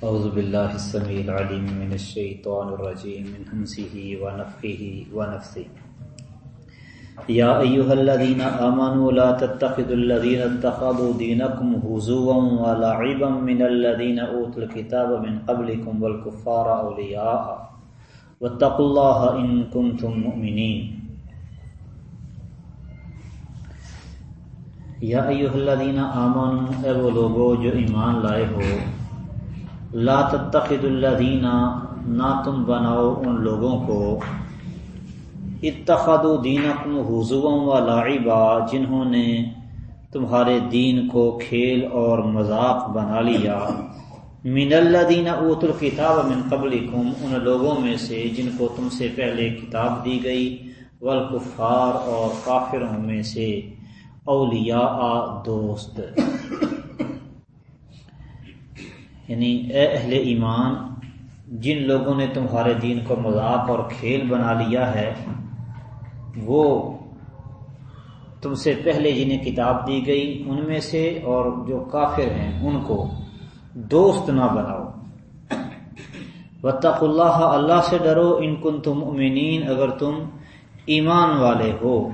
أعوذ بالله السميع العليم من الشيطان الرجيم، من همسه ونفخه ونفسه يا أيها الذين آمنوا لا تتخذوا الذين اتخذوا دينكم هزوا ولعبا من الذين أوتوا الكتاب من قبلكم والكفار أولياء. واتقوا الله إن كنتم مؤمنين. یا ایوہ الذین آمنوا، اے وہ لوگو جو ایمان لائے ہو لا تتخذ الذین نہ تم بناؤ ان لوگوں کو اتخذوا دینکم حضوا و لعبا، جنہوں نے تمہارے دین کو کھیل اور مذاق بنا لیا۔ من الذین اوت الکتاب من قبلکم، ان لوگوں میں سے جن کو تم سے پہلے کتاب دی گئی۔ والکفار اور کافروں میں سے اولیاء دوست۔ یعنی اے اہل ایمان، جن لوگوں نے تمہارے دین کو مذاق اور کھیل بنا لیا ہے، وہ تم سے پہلے جنہیں کتاب دی گئی ان میں سے اور جو کافر ہیں ان کو دوست نہ بناؤ۔ وطق اللہ اللہ سے ڈرو، ان کن تم امینین اگر تم ایمان والے ہو۔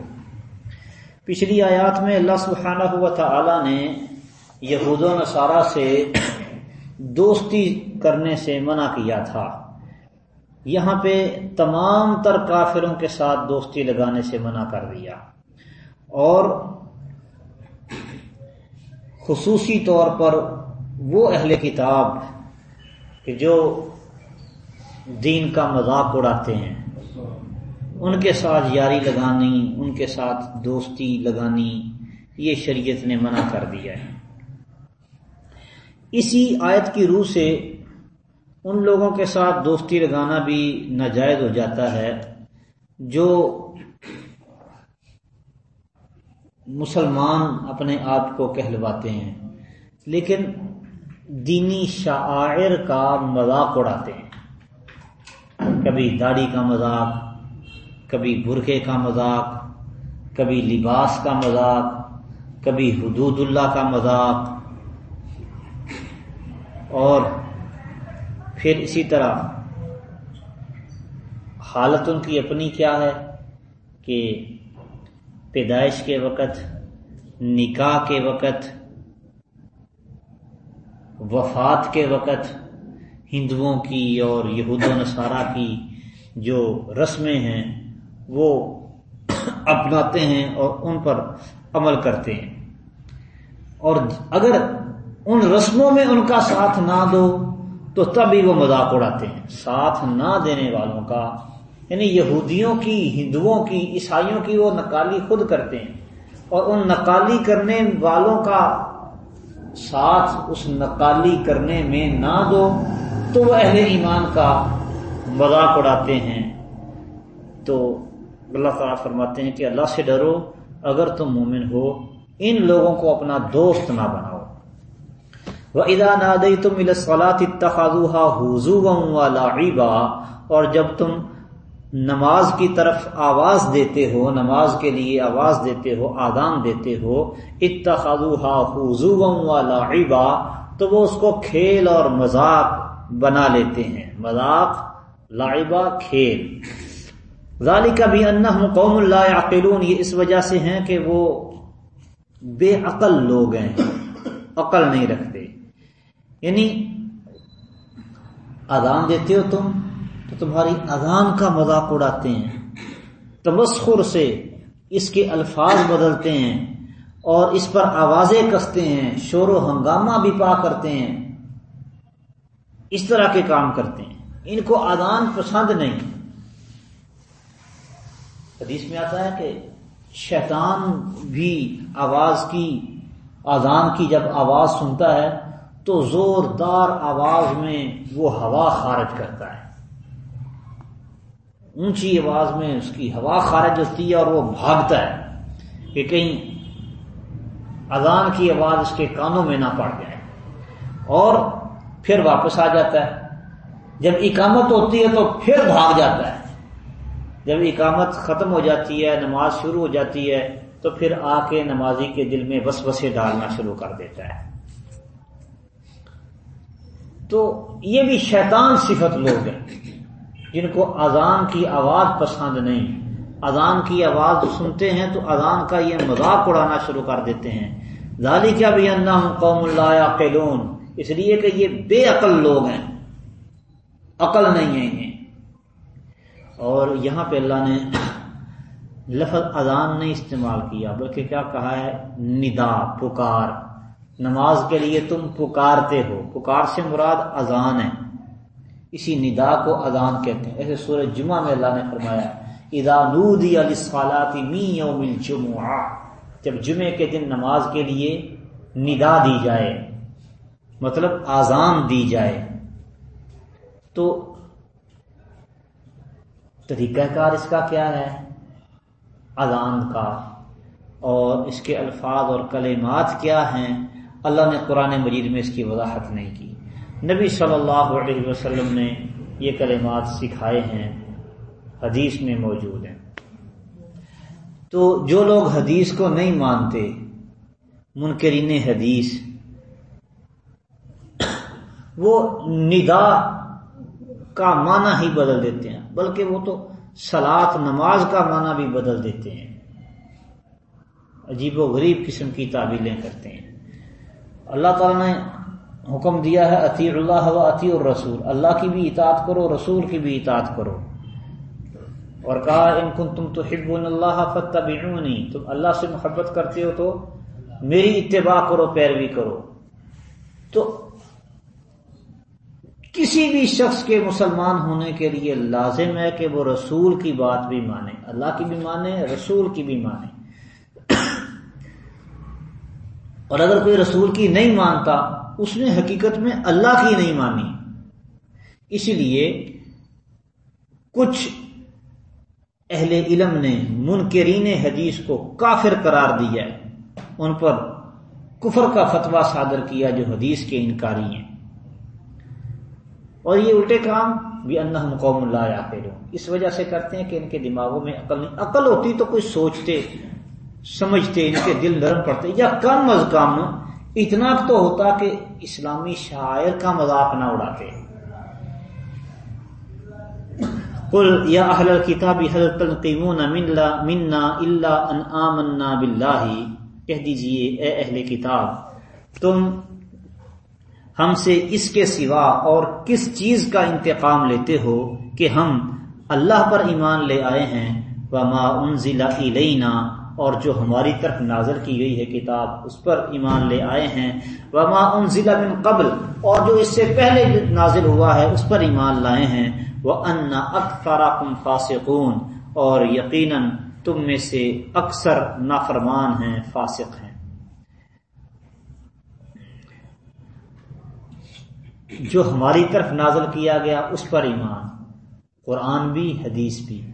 پچھلی آیات میں اللہ سبحانہ ہوا تعالی نے یہود و نصارہ سے دوستی کرنے سے منع کیا تھا۔ یہاں پہ تمام تر کافروں کے ساتھ دوستی لگانے سے منع کر دیا۔ اور خصوصی طور پر وہ اہل کتاب کہ جو دین کا مذاق اڑاتے ہیں۔ ان کے ساتھ یاری لگانی، ان کے ساتھ دوستی لگانی، یہ شریعت نے منع کر دیا ہے۔ اسی آیت کی روح سے ان لوگوں کے ساتھ دوستی لگانا بھی ناجائز ہو جاتا ہے جو مسلمان اپنے آپ کو کہلواتے ہیں، لیکن دینی شاعر کا مذاق اڑاتے ہیں۔ کبھی داڑھی کا مذاق، کبھی برقے کا مذاق، کبھی لباس کا مذاق، کبھی حدود اللہ کا مذاق۔ اور پھر اسی طرح حالت ان کی اپنی کیا ہے کہ پیدائش کے وقت، نکاح کے وقت، وفات کے وقت ہندوؤں کی اور یہود و نصارہ کی جو رسمیں ہیں وہ اپناتے ہیں اور ان پر عمل کرتے ہیں۔ اور اگر ان رسموں میں ان کا ساتھ نہ دو تو تبھی وہ مذاق اڑاتے ہیں۔ ساتھ نہ دینے والوں کا یعنی یہودیوں کی، ہندوؤں کی، عیسائیوں کی وہ نکالی خود کرتے ہیں۔ اور ان نکالی کرنے والوں کا ساتھ اس نکالی کرنے میں نہ دو تو وہ اہل ایمان کا مذاق اڑاتے ہیں۔ تو اللہ تعالیٰ فرماتے ہیں کہ اللہ سے ڈرو، اگر تم مومن ہو، ان لوگوں کو اپنا دوست نہ بناؤ۔ وہ ادا نہ تم اور جب تم نماز کی طرف آواز دیتے ہو، نماز کے لیے آواز دیتے ہو، آدان دیتے ہو، اتخذوها حضوا ولعبا تو وہ اس کو کھیل اور مذاق بنا لیتے ہیں۔ مذاق لعبا کھیل۔ ذالی کا بھی انا قوم اللہ عقلون یہ اس وجہ سے ہیں کہ وہ بے عقل لوگ ہیں، عقل نہیں رکھتے۔ یعنی اذان دیتے ہو تم، تو تمہاری اذان کا مذاق اڑاتے ہیں۔ تمسخر سے اس کے الفاظ بدلتے ہیں اور اس پر آوازیں کستے ہیں، شور و ہنگامہ بھی پا کرتے ہیں۔ اس طرح کے کام کرتے ہیں۔ ان کو اذان پسند نہیں۔ حدیث میں آتا ہے کہ شیطان بھی آواز کی آزان کی جب آواز سنتا ہے تو زوردار آواز میں وہ ہوا خارج کرتا ہے۔ اونچی آواز میں اس کی ہوا خارج ہوتی ہے اور وہ بھاگتا ہے۔ کہ کہیں اذان کی آواز اس کے کانوں میں نہ پڑ جائے۔ اور پھر واپس آ جاتا ہے۔ جب اقامت ہوتی ہے تو پھر بھاگ جاتا ہے۔ جب اقامت ختم ہو جاتی ہے، نماز شروع ہو جاتی ہے، تو پھر آ کے نمازی کے دل میں بس بسے ڈالنا شروع کر دیتا ہے۔ تو یہ بھی شیطان صفت لوگ ہیں، جن کو اذان کی آواز پسند نہیں۔ اذان کی آواز سنتے ہیں تو اذان کا یہ مذاق اڑانا شروع کر دیتے ہیں۔ ظالی کیا بھی اللہ قوم اللہ قلون اس لیے کہ یہ بے عقل لوگ ہیں۔ عقل نہیں ہے انہیں اور یہاں پہ اللہ نے لفظ اذان نہیں استعمال کیا، بلکہ کیا کہا ہے؟ ندا، پکار۔ نماز کے لیے تم پکارتے ہو۔ پکار سے مراد اذان ہے۔ اسی ندا کو اذان کہتے ہیں۔ ایسے سورج جمعہ میں اللہ نے فرمایا ادا نودی علی می یوم الجمعہ جب جمعے کے دن نماز کے لیے ندا دی جائے مطلب آزان دی جائے، تو طریقہ کار اس کا کیا ہے؟ اذان کا۔ اور اس کے الفاظ اور کلمات کیا ہیں؟ اللہ نے قرآن مجید میں اس کی وضاحت نہیں کی۔ نبی صلی اللہ علیہ وسلم نے یہ کلمات سکھائے ہیں، حدیث میں موجود ہیں۔ تو جو لوگ حدیث کو نہیں مانتے، منکرین حدیث، وہ ندا کا معنی ہی بدل دیتے ہیں، بلکہ وہ تو سلاد نماز کا معنی بھی بدل دیتے ہیں۔ عجیب و غریب قسم کی تعبیلیں کرتے ہیں۔ اللہ تعالیٰ نے حکم دیا ہے عطی اللہ و عطی الرسول۔ اللہ کی بھی اطاعت کرو، رسول کی بھی اطاعت کرو۔ اور کہا، ان کن تم تو حب اللہ فتح تم اللہ سے محبت کرتے ہو تو میری اتباع کرو، پیروی کرو۔ تو کسی بھی شخص کے مسلمان ہونے کے لیے لازم ہے کہ وہ رسول کی بات بھی مانے۔ اللہ کی بھی مانے، رسول کی بھی مانے۔ اور اگر کوئی رسول کی نہیں مانتا، اس نے حقیقت میں اللہ کی نہیں مانی۔ اسی لیے کچھ اہل علم نے منکرین حدیث کو کافر قرار دیا ان پر کفر کا فتویٰ صادر کیا جو حدیث کے انکاری ہیں۔ اور یہ الٹے کام بھی اللہ قوم اللہ یا اس وجہ سے کرتے ہیں کہ ان کے دماغوں میں عقل نہیں، عقل ہوتی تو کوئی سوچتے سمجھتے ان کے دل نرم پڑتے یا کم از کم اتنا تو ہوتا کہ اسلامی شاعر کا مذاق نہ اڑاتے۔ قل یا اہل الكتاب، هل تنقمون منا الا ان آمنا باللہ؟ کہہ دیجیے، اے اہل کتاب، تم ہم سے اس کے سوا اور کس چیز کا انتقام لیتے ہو کہ ہم اللہ پر ایمان لے آئے ہیں؟ وما انزل الینا اور جو ہماری طرف نازل کی گئی ہے کتاب، اس پر ایمان لے آئے ہیں۔ وما انزل من قبل، اور جو اس سے پہلے نازل ہوا ہے، اس پر ایمان لائے ہیں۔ وہ ان اکثر فاسقون، اور یقیناً تم میں سے اکثر نافرمان ہیں، فاسق ہیں۔ جو ہماری طرف نازل کیا گیا، اس پر ایمان۔ قرآن بھی، حدیث بھی،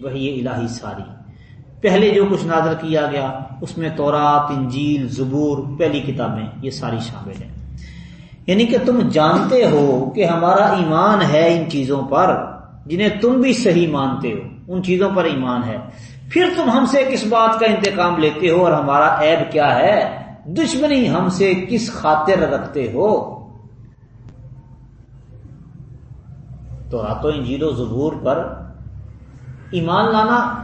وہی الہی ساری۔ پہلے جو کچھ نازل کیا گیا، اس میں تورات، انجیل، زبور، پہلی کتابیں، یہ ساری شامل ہیں۔ یعنی کہ تم جانتے ہو کہ ہمارا ایمان ہے ان چیزوں پر، جنہیں تم بھی صحیح مانتے ہو، ان چیزوں پر ایمان ہے۔ پھر تم ہم سے کس بات کا انتقام لیتے ہو اور ہمارا عیب کیا ہے؟ دشمنی ہم سے کس خاطر رکھتے ہو؟ تو راتوں انجیل و زبور پر ایمان لانا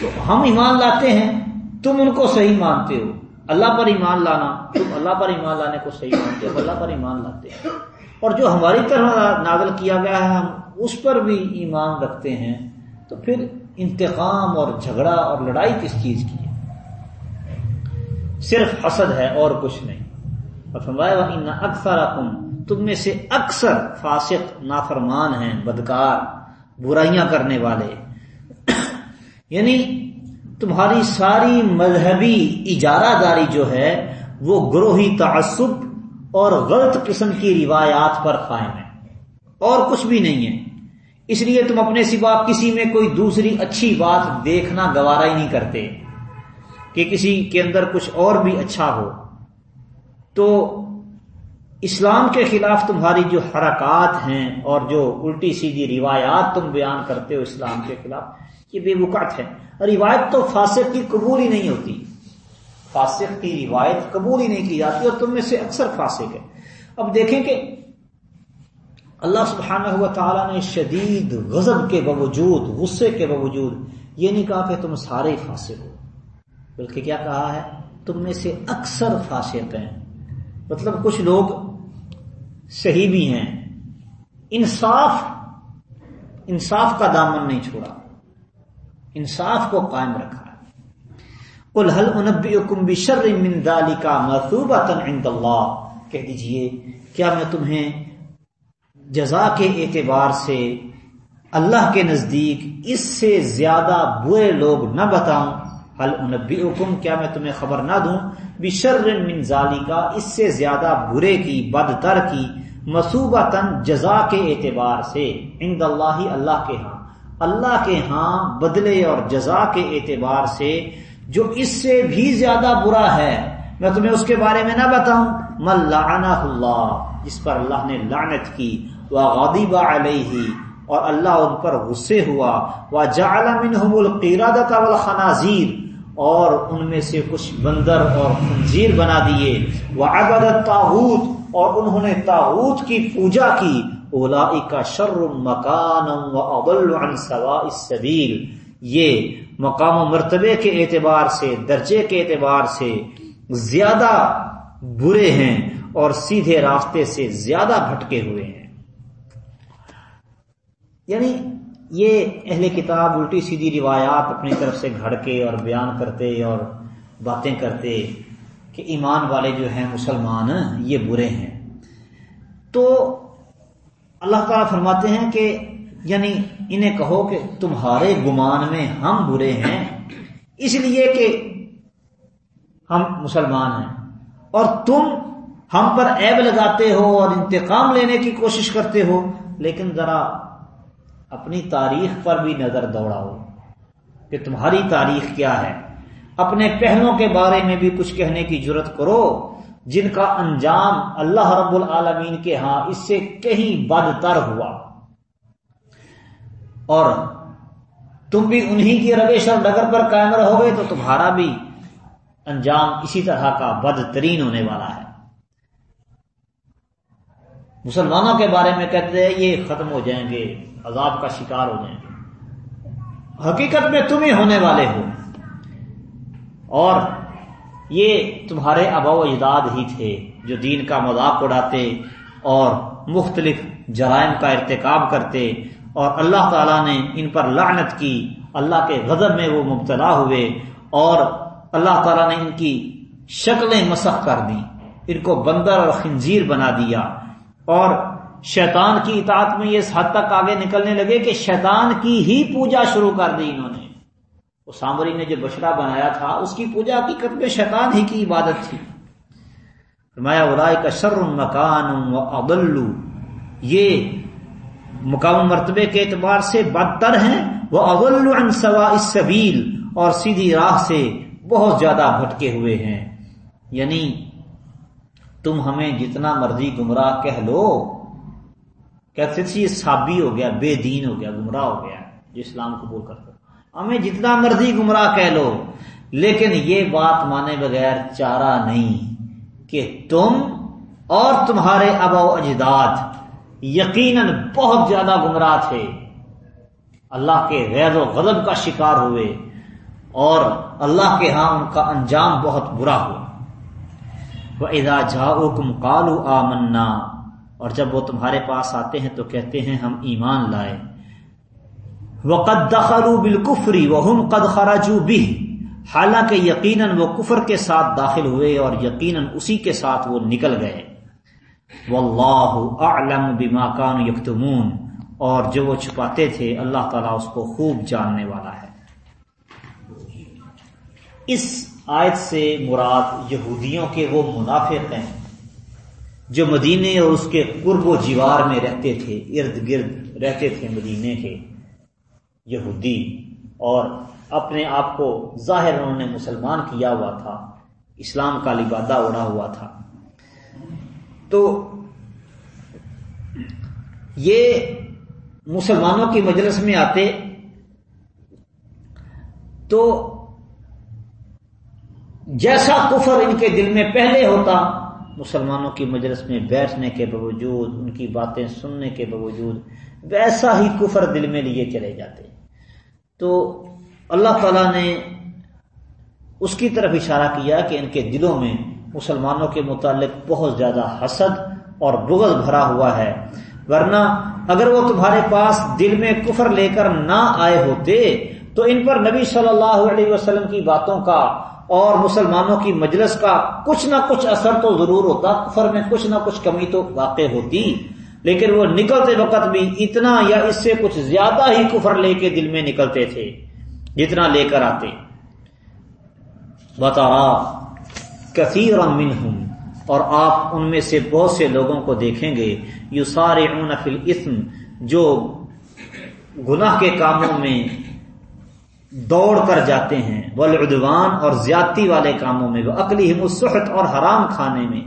تو ہم ایمان لاتے ہیں، تم ان کو صحیح مانتے ہو۔ اللہ پر ایمان لانا، تم اللہ پر ایمان لانے کو صحیح مانتے ہو۔ اللہ پر ایمان لاتے ہیں۔ اور جو ہماری طرح نازل کیا گیا ہے، ہم اس پر بھی ایمان رکھتے ہیں۔ تو پھر انتقام اور جھگڑا اور لڑائی کس چیز کی ہے؟ صرف حسد ہے اور کچھ نہیں۔ اور فرمایا ان اکثر تم میں سے اکثر فاسق، نافرمان ہیں، بدکار، برائیاں کرنے والے۔ یعنی تمہاری ساری مذہبی اجارہ داری جو ہے، وہ گروہی تعصب اور غلط قسم کی روایات پر قائم ہے۔ اور کچھ بھی نہیں ہے۔ اس لیے تم اپنے سوا کسی میں کوئی دوسری اچھی بات دیکھنا گوارا ہی نہیں کرتے۔ کہ کسی کے اندر کچھ اور بھی اچھا ہو۔ تو اسلام کے خلاف تمہاری جو حرکات ہیں اور جو الٹی سیدھی روایات تم بیان کرتے ہو اسلام کے خلاف یہ بے وقت ہے۔ روایت تو فاسق کی قبول ہی نہیں ہوتی۔ فاسق کی روایت قبول ہی نہیں کی جاتی اور تم میں سے اکثر فاسق ہے۔ اب دیکھیں کہ اللہ سبحانہ ہوا تعالیٰ نے شدید غضب کے باوجود، غصے کے باوجود یہ نہیں کہا کہ تم سارے فاسق ہو، بلکہ کیا کہا ہے؟ تم میں سے اکثر فاسق ہیں۔ مطلب کچھ لوگ صحیح بھی ہیں۔ انصاف انصاف کا دامن نہیں چھوڑا۔ انصاف کو قائم رکھا۔ کل حل انبی حکم بشر من دالی کا عند اللہ؟ کہہ دیجیے، کیا میں تمہیں جزا کے اعتبار سے اللہ کے نزدیک اس سے زیادہ برے لوگ نہ بتاؤں؟ حل انبی حکم کیا میں تمہیں خبر نہ دوں؟ بشر من کا اس سے زیادہ برے کی، بدتر کی مسوبہ جزا کے اعتبار سے عند اللہ اللہ کے ہاں۔ اللہ کے ہاں بدلے اور جزا کے اعتبار سے جو اس سے بھی زیادہ برا ہے، میں تمہیں اس کے بارے میں نہ بتاؤں۔ مل اللہ، جس پر اللہ نے لعنت کی۔ وہ غدیب علیہ، اور اللہ ان پر غصے ہوا۔ وہ منهم القیرادة والخنازیر، اور ان میں سے کچھ بندر اور خنزیر بنا دیے۔ وہ عبادت تاحود اور انہوں نے تاحود کی پوجا کی۔ اولا کا شر مکان عن سواء السبیل۔ یہ مقام و مرتبے کے اعتبار سے، درجے کے اعتبار سے زیادہ برے ہیں اور سیدھے راستے سے زیادہ بھٹکے ہوئے ہیں۔ یعنی یہ اہل کتاب الٹی سیدھی روایات اپنی طرف سے گھڑ کے اور بیان کرتے اور باتیں کرتے کہ ایمان والے جو ہیں مسلمان، یہ برے ہیں۔ تو اللہ تعالیٰ فرماتے ہیں کہ یعنی انہیں کہو کہ تمہارے گمان میں ہم برے ہیں، اس لیے کہ ہم مسلمان ہیں۔ اور تم ہم پر عیب لگاتے ہو اور انتقام لینے کی کوشش کرتے ہو، لیکن ذرا اپنی تاریخ پر بھی نظر دوڑاؤ کہ تمہاری تاریخ کیا ہے۔ اپنے پہلوں کے بارے میں بھی کچھ کہنے کی ضرورت کرو جن کا انجام اللہ رب العالمین کے ہاں اس سے کہیں بدتر ہوا۔ اور تم بھی انہی کی رویش اور ڈگر پر قائم رہو گے تو تمہارا بھی انجام اسی طرح کا بدترین ہونے والا ہے۔ مسلمانوں کے بارے میں کہتے ہیں، یہ ختم ہو جائیں گے، عذاب کا شکار ہو جائیں گے۔ حقیقت میں تم ہی ہونے والے ہو۔ اور یہ تمہارے ابا و اجداد ہی تھے جو دین کا مذاق اڑاتے اور مختلف جرائم کا ارتکاب کرتے اور اللہ تعالیٰ نے ان پر لعنت کی۔ اللہ کے غضب میں وہ مبتلا ہوئے اور اللہ تعالیٰ نے ان کی شکلیں مسخ کر دی ان کو بندر اور خنزیر بنا دیا۔ اور شیطان کی اطاعت میں یہ اس حد تک آگے نکلنے لگے کہ شیطان کی ہی پوجا شروع کر دی انہوں نے۔ وہ سامری نے جو بچڑا بنایا تھا، اس کی پوجا کی میں شیطان ہی کی عبادت تھی۔ فرمایا ارائے کا شر مکان و ابلو یہ مقام مرتبے کے اعتبار سے بدتر ہیں۔ وہ اول عن سوا سبیل اور سیدھی راہ سے بہت زیادہ بھٹکے ہوئے ہیں۔ یعنی تم ہمیں جتنا مرضی گمراہ کہہ لو۔ کہتے تھے، یہ سابی ہو گیا، بے دین ہو گیا، گمراہ ہو گیا، جو اسلام قبول کرتے ہمیں جتنا مرضی گمراہ کہہ لو، لیکن یہ بات مانے بغیر چارہ نہیں کہ تم اور تمہارے ابا و اجداد یقیناً بہت زیادہ گمراہ تھے۔ اللہ کے غیر و غضب کا شکار ہوئے اور اللہ کے ہاں ان کا انجام بہت برا ہوا۔ وہ ادا جاؤ کم کالو آ منا اور جب وہ تمہارے پاس آتے ہیں تو کہتے ہیں ہم ایمان لائے۔ وہ قد دخلو بالکفری وہ قد خراجو بھی حالانکہ یقیناً وہ کفر کے ساتھ داخل ہوئے اور یقیناً اسی کے ساتھ وہ نکل گئے۔ واللہ اعلم بما كانوا یکتمون۔ اور جو وہ چھپاتے تھے، اللہ تعالیٰ اس کو خوب جاننے والا ہے۔ اس آیت سے مراد یہودیوں کے وہ منافق ہیں جو مدینے اور اس کے قرب و جیوار میں رہتے تھے، ارد گرد رہتے تھے مدینے کے۔ یہودی اور اپنے آپ کو ظاہر انہوں نے مسلمان کیا ہوا تھا، اسلام کا لبادہ اڑا ہوا تھا۔ تو یہ مسلمانوں کی مجلس میں آتے، تو جیسا کفر ان کے دل میں پہلے ہوتا، مسلمانوں کی مجلس میں بیٹھنے کے باوجود، ان کی باتیں سننے کے باوجود، ویسا ہی کفر دل میں لیے چلے جاتے۔ تو اللہ تعالی نے اس کی طرف اشارہ کیا کہ ان کے دلوں میں مسلمانوں کے متعلق بہت زیادہ حسد اور بغض بھرا ہوا ہے۔ ورنہ اگر وہ تمہارے پاس دل میں کفر لے کر نہ آئے ہوتے تو ان پر نبی صلی اللہ علیہ وسلم کی باتوں کا اور مسلمانوں کی مجلس کا کچھ نہ کچھ اثر تو ضرور ہوتا، کفر میں کچھ نہ کچھ کمی تو واقع ہوتی۔ لیکن وہ نکلتے وقت بھی اتنا یا اس سے کچھ زیادہ ہی کفر لے کے دل میں نکلتے تھے جتنا لے کر آتے۔ بتا کثیر منہم اور آپ ان میں سے بہت سے لوگوں کو دیکھیں گے۔ یو سارے اسم جو گناہ کے کاموں میں دوڑ کر جاتے ہیں۔ ولعدوان اور زیادتی والے کاموں میں۔ وہ اکلی مسحت اور حرام کھانے میں۔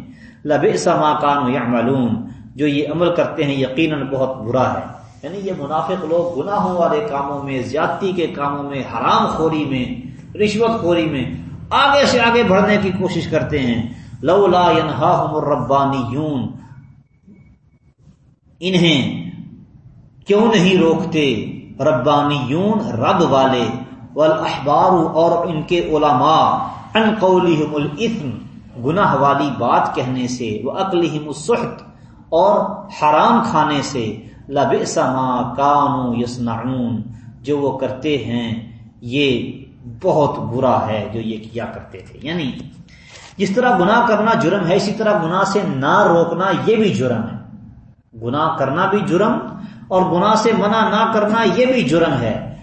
لب سما کان یا معلوم جو یہ عمل کرتے ہیں یقیناً بہت برا ہے۔ یعنی یہ منافق لوگ گناہوں والے کاموں میں، زیادتی کے کاموں میں، حرام خوری میں، رشوت خوری میں آگے سے آگے بڑھنے کی کوشش کرتے ہیں۔ لولا ربانی انہیں کیوں نہیں روکتے ربانی رب والے؟ والاحبار اور ان کے علماء۔ ان قولہم الاثم گناہ والی بات کہنے سے۔ وہ اقلہم السحت۔ اور حرام کھانے سے لبئس ما کانو یصنعون، جو وہ کرتے ہیں، یہ بہت برا ہے جو یہ کیا کرتے تھے۔ یعنی جس طرح گناہ کرنا جرم ہے، اسی طرح گناہ سے نہ روکنا یہ بھی جرم ہے۔ گناہ کرنا بھی جرم اور گناہ سے منع نہ کرنا یہ بھی جرم ہے۔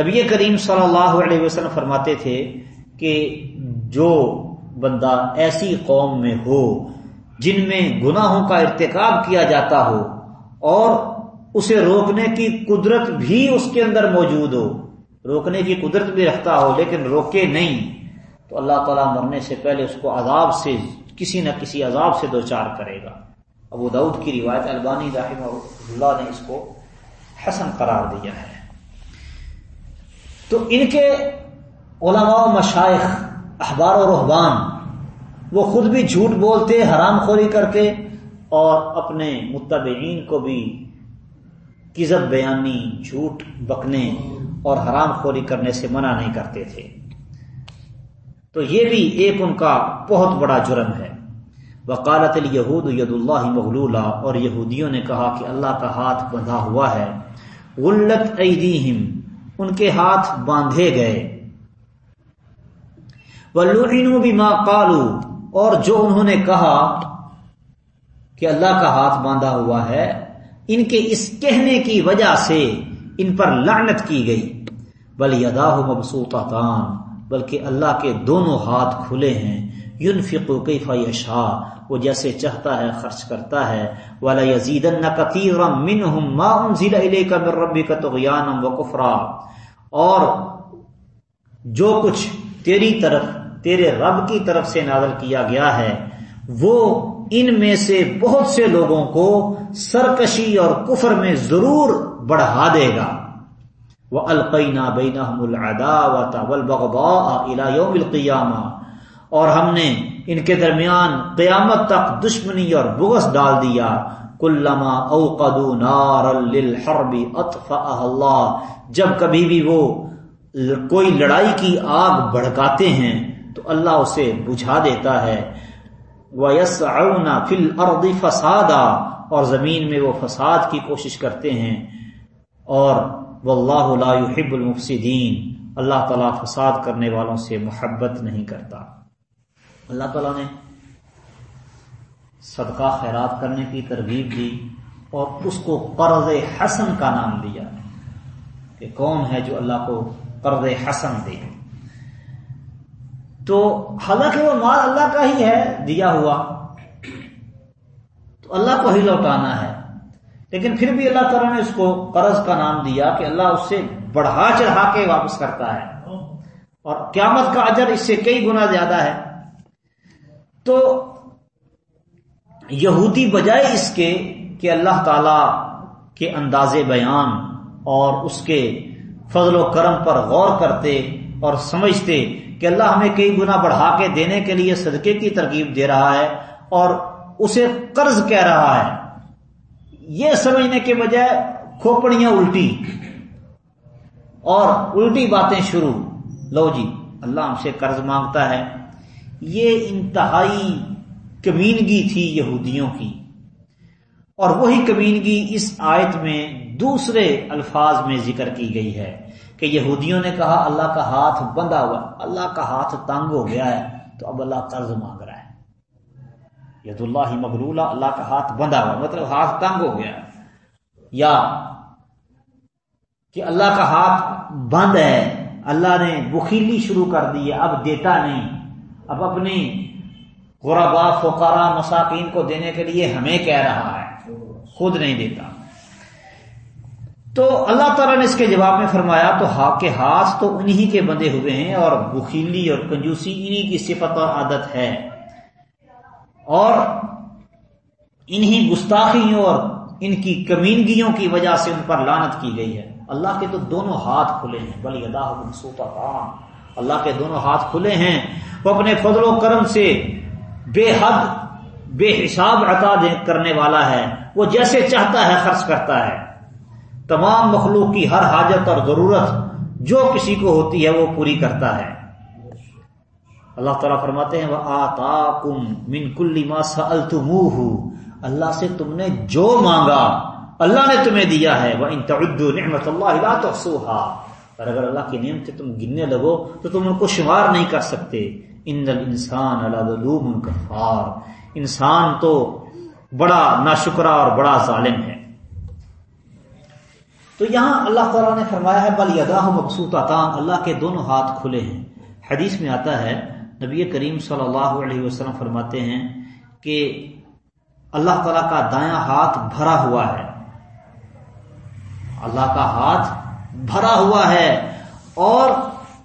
نبی کریم صلی اللہ علیہ وسلم فرماتے تھے کہ جو بندہ ایسی قوم میں ہو جن میں گناہوں کا ارتکاب کیا جاتا ہو اور اسے روکنے کی قدرت بھی اس کے اندر موجود ہو۔ روکنے کی قدرت بھی رکھتا ہو لیکن روکے نہیں۔ تو اللہ تعالیٰ مرنے سے پہلے اس کو عذاب سے، کسی نہ کسی عذاب سے دوچار کرے گا۔ ابو دعود کی روایت البانی رحمہ اللہ نے اس کو حسن قرار دیا ہے۔ تو ان کے علماء و مشائق احبار و رحبان وہ خود بھی جھوٹ بولتے، حرام خوری کرتے اور اپنے متبعین کو بھی کزب بیانی، جھوٹ بکنے اور حرام خوری کرنے سے منع نہیں کرتے تھے۔ تو یہ بھی ایک ان کا بہت بڑا جرم ہے۔ وکالت الہود ید اللہ مغلولہ اور یہودیوں نے کہا کہ اللہ کا ہاتھ بندھا ہوا ہے۔ غلط ایدیہم، ان کے ہاتھ باندھے گئے۔ ولو بھی ماں کالو اور جو انہوں نے کہا کہ اللہ کا ہاتھ باندھا ہوا ہے، ان کے اس کہنے کی وجہ سے ان پر لعنت کی گئی۔ بل ادا مبسوطات بلکہ اللہ کے دونوں ہاتھ کھلے ہیں۔ یون فکو یشا وہ جیسے چاہتا ہے خرچ کرتا ہے۔ والا یزید و کفرا۔ اور جو کچھ تیری طرف تیرے رب کی طرف سے نازل کیا گیا ہے، وہ ان میں سے بہت سے لوگوں کو سرکشی اور کفر میں ضرور بڑھا دے گا۔ وہ القینہ بین یوم القیامہ اور ہم نے ان کے درمیان قیامت تک دشمنی اور بغس ڈال دیا۔ کلما اوقدو نار للحرب اطفأ اللہ جب کبھی بھی وہ کوئی لڑائی کی آگ بڑھکاتے ہیں تو اللہ اسے بجھا دیتا ہے۔ وَيَسْعَوْنَ فِي الْأَرْضِ فَسَادًا اور زمین میں وہ فساد کی کوشش کرتے ہیں۔ اور واللہ لا يحب المفسدین اللہ تعالیٰ فساد کرنے والوں سے محبت نہیں کرتا۔ اللہ تعالیٰ نے صدقہ خیرات کرنے کی ترغیب دی اور اس کو قرض حسن کا نام دیا کہ کون ہے جو اللہ کو قرض حسن دے۔ تو حالانکہ وہ مال اللہ کا ہی ہے، دیا ہوا۔ تو اللہ کو ہی لوٹانا ہے۔ لیکن پھر بھی اللہ تعالیٰ نے اس کو قرض کا نام دیا کہ اللہ اس سے بڑھا چڑھا کے واپس کرتا ہے۔ اور قیامت کا اجر اس سے کئی گنا زیادہ ہے۔ تو یہودی بجائے اس کے کہ اللہ تعالی کے انداز بیان اور اس کے فضل و کرم پر غور کرتے اور سمجھتے کہ اللہ ہمیں کئی گنا بڑھا کے دینے کے لیے صدقے کی ترکیب دے رہا ہے اور اسے قرض کہہ رہا ہے۔ یہ سمجھنے کے بجائے کھوپڑیاں الٹی اور الٹی باتیں شروع۔ لو جی اللہ ہم سے قرض مانگتا ہے۔ یہ انتہائی کمینگی تھی یہودیوں کی۔ اور وہی کمینگی اس آیت میں دوسرے الفاظ میں ذکر کی گئی ہے۔ کہ یہودیوں نے کہا اللہ کا ہاتھ بندھا ہوا اللہ کا ہاتھ تنگ ہو گیا ہے، تو اب اللہ قرض مانگ رہا ہے۔ ید اللہ مغرولہ اللہ کا ہاتھ بندھا ہوا مطلب ہاتھ تنگ ہو گیا یا کہ اللہ کا ہاتھ بند ہے، اللہ نے بخیلی شروع کر دی ہے، اب دیتا نہیں۔ اب اپنی غربا فقارا مساکین کو دینے کے لیے ہمیں کہہ رہا ہے، خود نہیں دیتا۔ تو اللہ تعالیٰ نے اس کے جواب میں فرمایا تو ہا کے ہاتھ تو انہی کے بندے ہوئے ہیں اور بخیلی اور کنجوسی انہی کی صفت اور عادت ہے۔ اور انہی گستاخیوں اور ان کی کمینگیوں کی وجہ سے ان پر لانت کی گئی ہے۔ اللہ کے تو دونوں ہاتھ کھلے ہیں۔ بلی ادا منسوتا اللہ کے دونوں ہاتھ کھلے ہیں۔ وہ اپنے فضل و کرم سے بے حد، بے حساب عطا کرنے والا ہے۔ وہ جیسے چاہتا ہے خرچ کرتا ہے۔ تمام مخلوق کی ہر حاجت اور ضرورت جو کسی کو ہوتی ہے وہ پوری کرتا ہے۔ اللہ تعالیٰ فرماتے ہیں وہ آتا کم من کلی ماسا اللہ سے تم نے جو مانگا، اللہ نے تمہیں دیا ہے۔ وہ ان نعمت اللہ تحصوها۔ اور اگر اللہ کی نعمتیں تم گننے لگو، تو تم ان کو شمار نہیں کر سکتے۔ ان انسان اللہ کفار انسان تو بڑا ناشکرا اور بڑا ظالم ہے۔ تو یہاں اللہ تعالیٰ نے فرمایا ہے، بل یداہ مبسوط اللہ کے دونوں ہاتھ کھلے ہیں۔ حدیث میں آتا ہے، نبی کریم صلی اللہ علیہ وسلم فرماتے ہیں کہ اللہ تعالیٰ کا دایاں ہاتھ بھرا ہوا ہے۔ اللہ کا ہاتھ بھرا ہوا ہے اور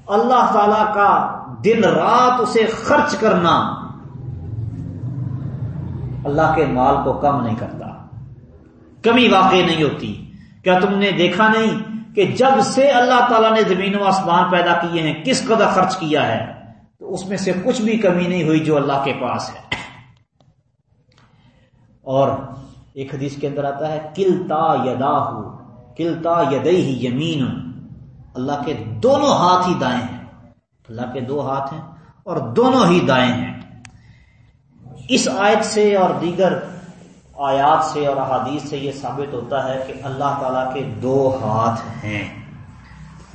اللہ تعالی کا دن رات اسے خرچ کرنا اللہ کے مال کو کم نہیں کرتا۔ کمی واقع نہیں ہوتی۔ کیا تم نے دیکھا نہیں کہ جب سے اللہ تعالیٰ نے زمین و آسمان پیدا کیے ہیں، کس قدر خرچ کیا ہے؟ تو اس میں سے کچھ بھی کمی نہیں ہوئی جو اللہ کے پاس ہے۔ اور ایک حدیث کے اندر آتا ہے، کلتا یدا کلتا یدئی ہی یمین۔ اللہ کے دونوں ہاتھ ہی دائیں ہیں۔ اللہ کے دو ہاتھ ہیں اور دونوں ہی دائیں ہیں۔ اس آیت سے اور دیگر آیات سے اور احادیث سے یہ ثابت ہوتا ہے کہ اللہ تعالی کے دو ہاتھ ہیں۔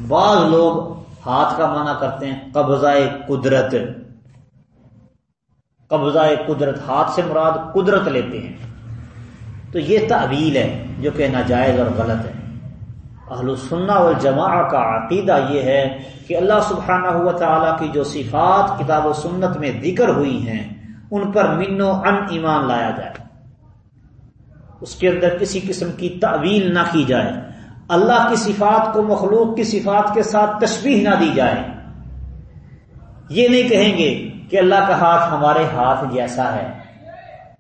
بعض لوگ ہاتھ کا معنی کرتے ہیں قبضہ قدرت۔ قبضہ قدرت، ہاتھ سے مراد قدرت لیتے ہیں۔ تو یہ تعویل ہے جو کہ ناجائز اور غلط ہے۔ اہل السنہ والجماع کا عقیدہ یہ ہے کہ اللہ سبحانہ ہوا تعالیٰ کی جو صفات کتاب و سنت میں ذکر ہوئی ہیں، ان پر من و ان ایمان لایا جائے۔ اس کے اندر کسی قسم کی تعویل نہ کی جائے۔ اللہ کی صفات کو مخلوق کی صفات کے ساتھ تشبیح نہ دی جائے۔ یہ نہیں کہیں گے کہ اللہ کا ہاتھ ہمارے ہاتھ جیسا ہے۔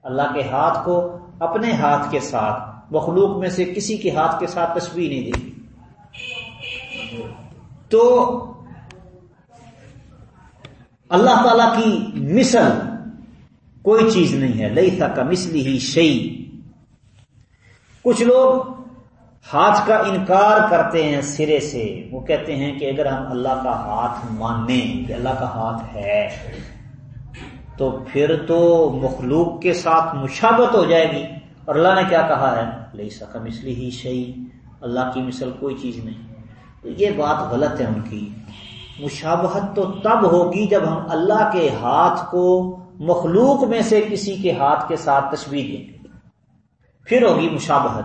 اللہ کے ہاتھ کو اپنے ہاتھ کے ساتھ، مخلوق میں سے کسی کے ہاتھ کے ساتھ تشبیح نہیں دی۔ تو اللہ تعالی کی مثل کوئی چیز نہیں ہے۔ لئی تھا کا مسلی ہی شعی کچھ لوگ ہاتھ کا انکار کرتے ہیں سرے سے۔ وہ کہتے ہیں کہ اگر ہم اللہ کا ہاتھ ماننے کہ اللہ کا ہاتھ ہے، تو پھر تو مخلوق کے ساتھ مشابت ہو جائے گی۔ اور اللہ نے کیا کہا ہے؟ لئی سکا مسلی ہی شعی اللہ کی مثل کوئی چیز نہیں۔ تو یہ بات غلط ہے ان کی۔ مشابہت تو تب ہوگی جب ہم اللہ کے ہاتھ کو مخلوق میں سے کسی کے ہاتھ کے ساتھ تصویر دیں گے۔ پھر ہوگی مشابہت۔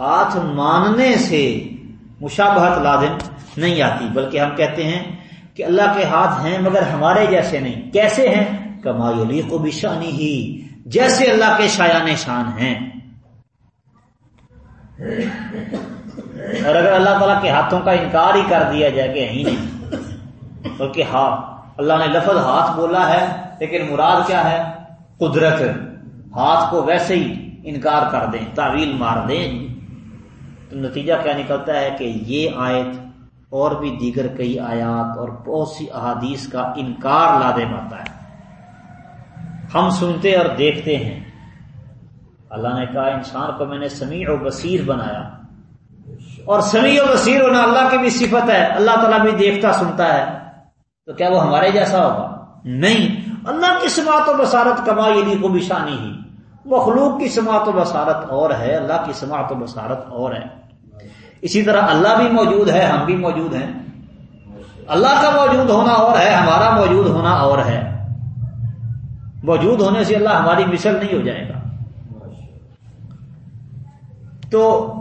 ہاتھ ماننے سے مشابہت لازم نہیں آتی، بلکہ ہم کہتے ہیں کہ اللہ کے ہاتھ ہیں مگر ہمارے جیسے نہیں۔ کیسے ہیں؟ کمائی کو بھی شانی ہی جیسے اللہ کے شایان شان ہیں۔ اور اگر اللہ تعالیٰ کے ہاتھوں کا انکار ہی کر دیا جائے کہ ہی نہیں، بلکہ ہاں اللہ نے لفظ ہاتھ بولا ہے، لیکن مراد کیا ہے؟ قدرت۔ ہاتھ کو ویسے ہی انکار کر دیں، تعویل مار دیں۔ تو نتیجہ کیا نکلتا ہے کہ یہ آیت اور بھی دیگر کئی آیات اور بہت سی احادیث کا انکار لادے آتا ہے۔ ہم سنتے اور دیکھتے ہیں۔ اللہ نے کہا، انسان کو میں نے سمیع و بصیر بنایا۔ اور سمیع و بصیر ہونا اللہ کی بھی صفت ہے، اللہ تعالیٰ بھی دیکھتا سنتا ہے۔ تو کیا وہ ہمارے جیسا ہوگا؟ نہیں۔ اللہ کی سماعت و بصارت کما یہ یعنی کو بشانی ہی۔ مخلوق کی سماعت و بصارت اور ہے، اللہ کی سماعت و بصارت اور ہے۔ اسی طرح اللہ بھی موجود ہے، ہم بھی موجود ہیں۔ اللہ کا موجود ہونا اور ہے، ہمارا موجود ہونا اور ہے۔ موجود ہونے سے اللہ ہماری مثل نہیں ہو جائے گا۔ تو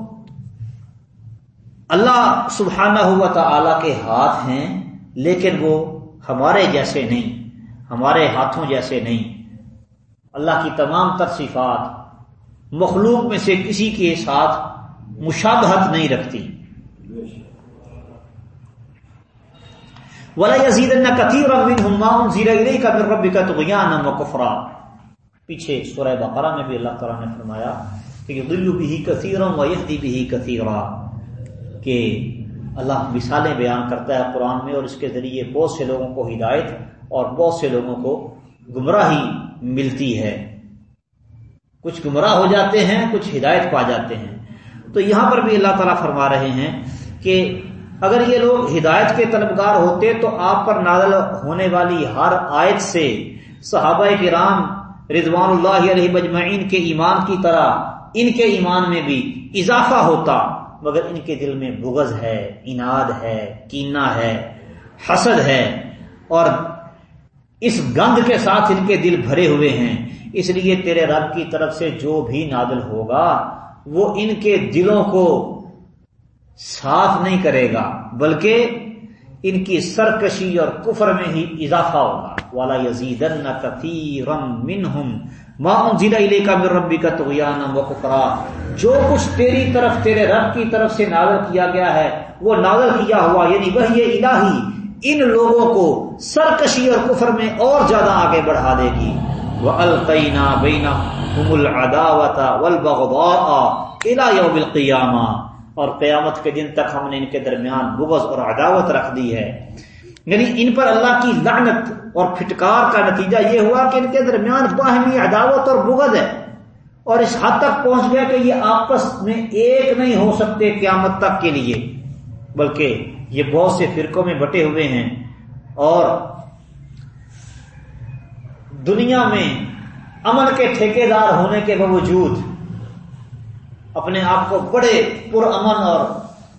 اللہ سبحانہ ہوا تعالی کے ہاتھ ہیں، لیکن وہ ہمارے جیسے نہیں، ہمارے ہاتھوں جیسے نہیں۔ اللہ کی تمام تصفات مخلوق میں سے کسی کے ساتھ مشابہت نہیں رکھتی۔ ولا یزید کثیر زیر کا رب کا تو کفرا پیچھے سورہ بقرہ میں بھی اللہ تعالیٰ نے فرمایا کہ دلو بھی کثیر و یہدی بھی کثیرا کہ اللہ مثالیں بیان کرتا ہے قرآن میں اور اس کے ذریعے بہت سے لوگوں کو ہدایت اور بہت سے لوگوں کو گمراہی ملتی ہے۔ کچھ گمراہ ہو جاتے ہیں، کچھ ہدایت پا جاتے ہیں۔ تو یہاں پر بھی اللہ تعالیٰ فرما رہے ہیں کہ اگر یہ لوگ ہدایت کے طلبگار ہوتے تو آپ پر نازل ہونے والی ہر آیت سے صحابہ کرام رضوان اللہ علیہ بجمعین کے ایمان کی طرح ان کے ایمان میں بھی اضافہ ہوتا، مگر ان کے دل میں بغض ہے اناد ہے کینا ہے، حسد ہے اور اس گند کے ساتھ ان کے دل بھرے ہوئے ہیں۔ اس لیے تیرے رب کی طرف سے جو بھی نادل ہوگا، وہ ان کے دلوں کو صاف نہیں کرے گا، بلکہ ان کی سرکشی اور کفر میں ہی اضافہ ہوگا۔ والا یزید کا ربی کا جو کچھ تیری طرف، تیرے رب کی طرف سے نازل کیا گیا ہے، وہ نازل کیا ہوا یعنی وہی الہی۔ ان لوگوں کو سرکشی اور کفر میں اور زیادہ آگے بڑھا دے گی۔ وہ القینا بینا العداوت یوم القیامہ اور قیامت کے دن تک ہم نے ان کے درمیان بغض اور عداوت رکھ دی ہے۔ یعنی ان پر اللہ کی لعنت اور پھٹکار کا نتیجہ یہ ہوا کہ ان کے درمیان باہمی عداوت اور بغض ہے۔ اور اس حد تک پہنچ گیا کہ یہ آپس میں ایک نہیں ہو سکتے قیامت تک کے لیے۔ بلکہ یہ بہت سے فرقوں میں بٹے ہوئے ہیں اور دنیا میں امن کے ٹھیکے دار ہونے کے باوجود اپنے آپ کو بڑے پر امن اور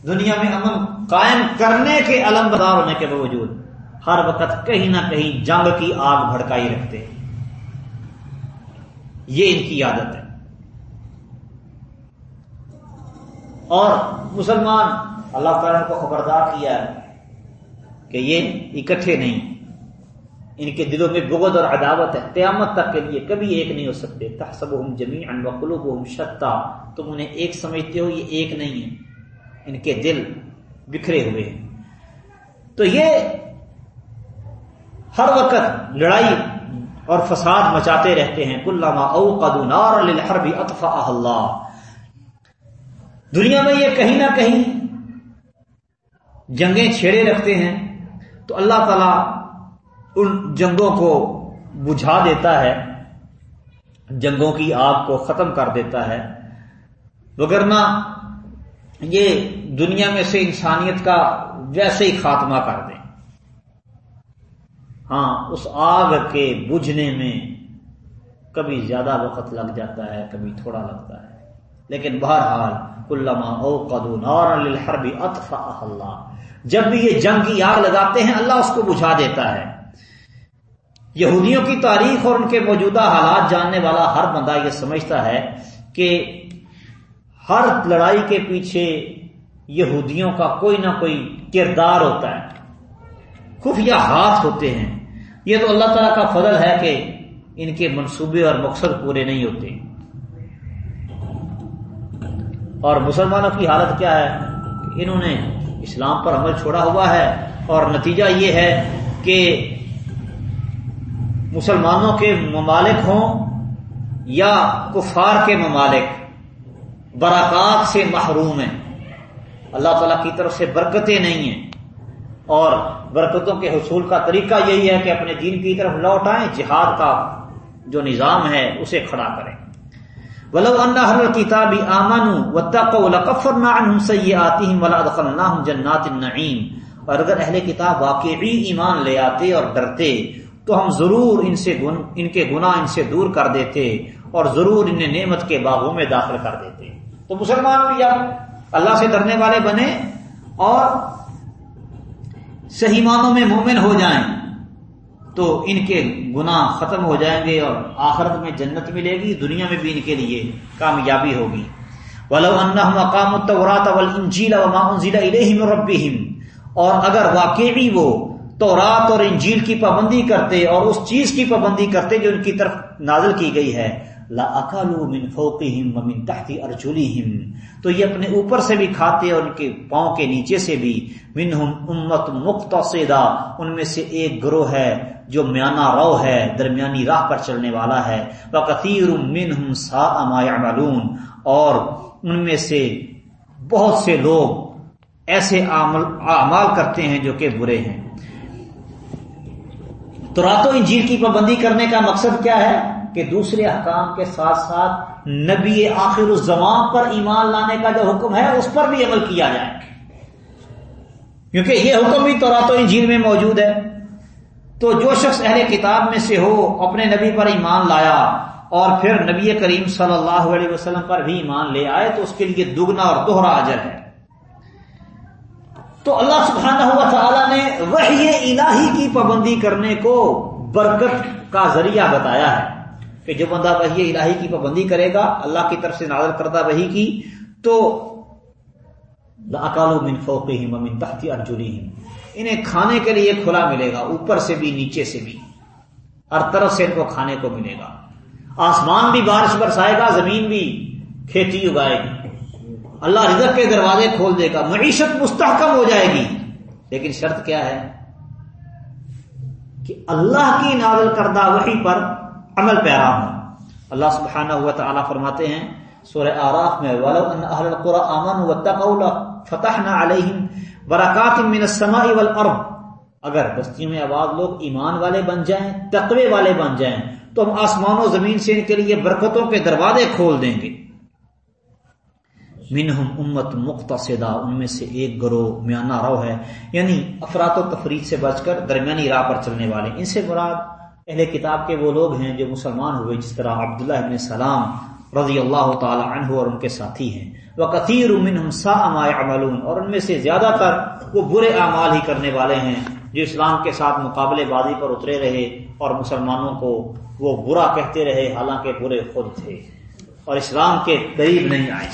دنیا میں امن قائم کرنے کے علم بدار ہونے کے باوجود ہر وقت کہیں نہ کہیں جنگ کی آگ بھڑکائی رکھتے یہ ان کی عادت ہے۔ اور مسلمان اللہ تعالیٰ کو خبردار کیا ہے کہ یہ اکٹھے نہیں۔ ان کے دلوں میں بغد اور عداوت ہے۔ قیامت تک کے لیے کبھی ایک نہیں ہو سکتے۔ تحسب ہم جمی ان شتا۔ تم انہیں ایک سمجھتے ہو، یہ ایک نہیں ہے۔ ان کے دل بکھرے ہوئے ہیں۔ تو یہ ہر وقت لڑائی اور فساد مچاتے رہتے ہیں۔ اللہ۔ دنیا میں یہ کہیں نہ کہیں جنگیں چھیڑے رکھتے ہیں، تو اللہ تعالی ان جنگوں کو بجھا دیتا ہے، جنگوں کی آگ کو ختم کر دیتا ہے۔ وگرنہ یہ دنیا میں سے انسانیت کا ویسے ہی خاتمہ کر دیں۔ ہاں اس آگ کے بجھنے میں کبھی زیادہ وقت لگ جاتا ہے، کبھی تھوڑا لگتا ہے۔ لیکن بہرحال علامہ او قدو نور اطفا اللہ۔ جب بھی یہ جنگ کی آگ لگاتے ہیں، اللہ اس کو بجھا دیتا ہے۔ یہودیوں کی تاریخ اور ان کے موجودہ حالات جاننے والا ہر بندہ یہ سمجھتا ہے کہ ہر لڑائی کے پیچھے یہودیوں کا کوئی نہ کوئی کردار ہوتا ہے۔ خفیہ ہاتھ ہوتے ہیں۔ یہ تو اللہ تعالیٰ کا فضل ہے کہ ان کے منصوبے اور مقصد پورے نہیں ہوتے۔ اور مسلمانوں کی حالت کیا ہے؟ انہوں نے اسلام پر عمل چھوڑا ہوا ہے اور نتیجہ یہ ہے کہ مسلمانوں کے ممالک ہوں یا کفار کے ممالک، برکات سے محروم ہیں۔ اللہ تعالیٰ کی طرف سے برکتیں نہیں ہیں۔ اور برکتوں کے حصول کا طریقہ یہی ہے کہ اپنے دین کی طرف لوٹ آئیں، جہاد کا جو نظام ہے، اسے کھڑا کریں۔ ولو ہر کتاب آمن و تقفر آتی جنات النعیم اور اگر اہل کتاب واقعی ایمان لے آتے اور ڈرتے، تو ہم ضرور ان سے گن، ان کے گناہ ان سے دور کر دیتے اور ضرور انہیں نعمت کے باغوں میں داخل کر دیتے۔ تو مسلمان بھی اب اللہ سے ڈرنے والے بنے اور صحیح معنوں میں مومن ہو جائیں۔ تو ان کے گناہ ختم ہو جائیں گے اور آخرت میں جنت ملے گی، دنیا میں بھی ان کے لیے کامیابی ہوگی۔ ولو مقام اور اگر واقعی وہ تو رات اور انجیل کی پابندی کرتے اور اس چیز کی پابندی کرتے جو ان کی طرف نازل کی گئی ہے لا اکالو من فوقہم ومن تحت تو یہ اپنے اوپر سے بھی کھاتے اور ان کے پاؤں کے نیچے سے بھی منہم امت مقتصدہ ان میں سے ایک گروہ ہے جو میانہ رو ہے، درمیانی راہ پر چلنے والا ہے۔ وکثیر منہم ساء ما يعملون اور ان میں سے بہت سے لوگ ایسے اعمال کرتے ہیں جو کہ برے ہیں۔ تو راتوں انجیل کی پابندی کرنے کا مقصد کیا ہے؟ کہ دوسرے احکام کے ساتھ ساتھ نبی آخر الزمان پر ایمان لانے کا جو حکم ہے، اس پر بھی عمل کیا جائے۔ کیونکہ یہ حکم بھی تو راتوں انجیل میں موجود ہے۔ تو جو شخص اہل کتاب میں سے ہو، اپنے نبی پر ایمان لایا اور پھر نبی کریم صلی اللہ علیہ وسلم پر بھی ایمان لے آئے، تو اس کے لیے دگنا اور دوہرا اجر ہے۔ تو اللہ سبحانہ ہوا تعالیٰ نے وہی الہی کی پابندی کرنے کو برکت کا ذریعہ بتایا ہے۔ کہ جو بندہ وہی الہی کی پابندی کرے گا، اللہ کی طرف سے نازل کردہ وہی کی، تو اکالو من فوقہم ومن تحت ارجلہم انہیں کھانے کے لیے کھلا ملے گا، اوپر سے بھی، نیچے سے بھی۔ ہر طرف سے ان کو کھانے کو ملے گا۔ آسمان بھی بارش برسائے گا، زمین بھی کھیتی اگائے گی۔ اللہ رزق کے دروازے کھول دے گا، معیشت مستحکم ہو جائے گی۔ لیکن شرط کیا ہے؟ کہ اللہ کی نازل کردہ وحی پر عمل پیرا ہوں۔ اللہ سبحانہ ہوا تعالیٰ فرماتے ہیں، سورہ آراف میں، ولو ان اہل القرى آمنوا واتقوا فتحنا علیہم برکات من السماء والارض اگر بستیوں میں آباد لوگ ایمان والے بن جائیں، تقوی والے بن جائیں، تو ہم آسمان و زمین سے ان کے لیے برکتوں کے دروازے کھول دیں گے۔ منہم امت مختصدہ ان میں سے ایک گروہ میانہ رو ہے یعنی افراد و تفرید سے بچ کر درمیانی راہ پر چلنے والے۔ ان سے مراد اہل کتاب کے وہ لوگ ہیں جو مسلمان ہوئے، جس طرح عبداللہ ابن سلام رضی اللہ تعالی عنہ اور ان کے ساتھی ہیں۔ وہ کثیر امن عملون اور ان میں سے زیادہ تر وہ برے اعمال ہی کرنے والے ہیں، جو اسلام کے ساتھ مقابلے بازی پر اترے رہے اور مسلمانوں کو وہ برا کہتے رہے، حالانکہ برے خود تھے۔ اور اسلام کے قریب نہیں آئے۔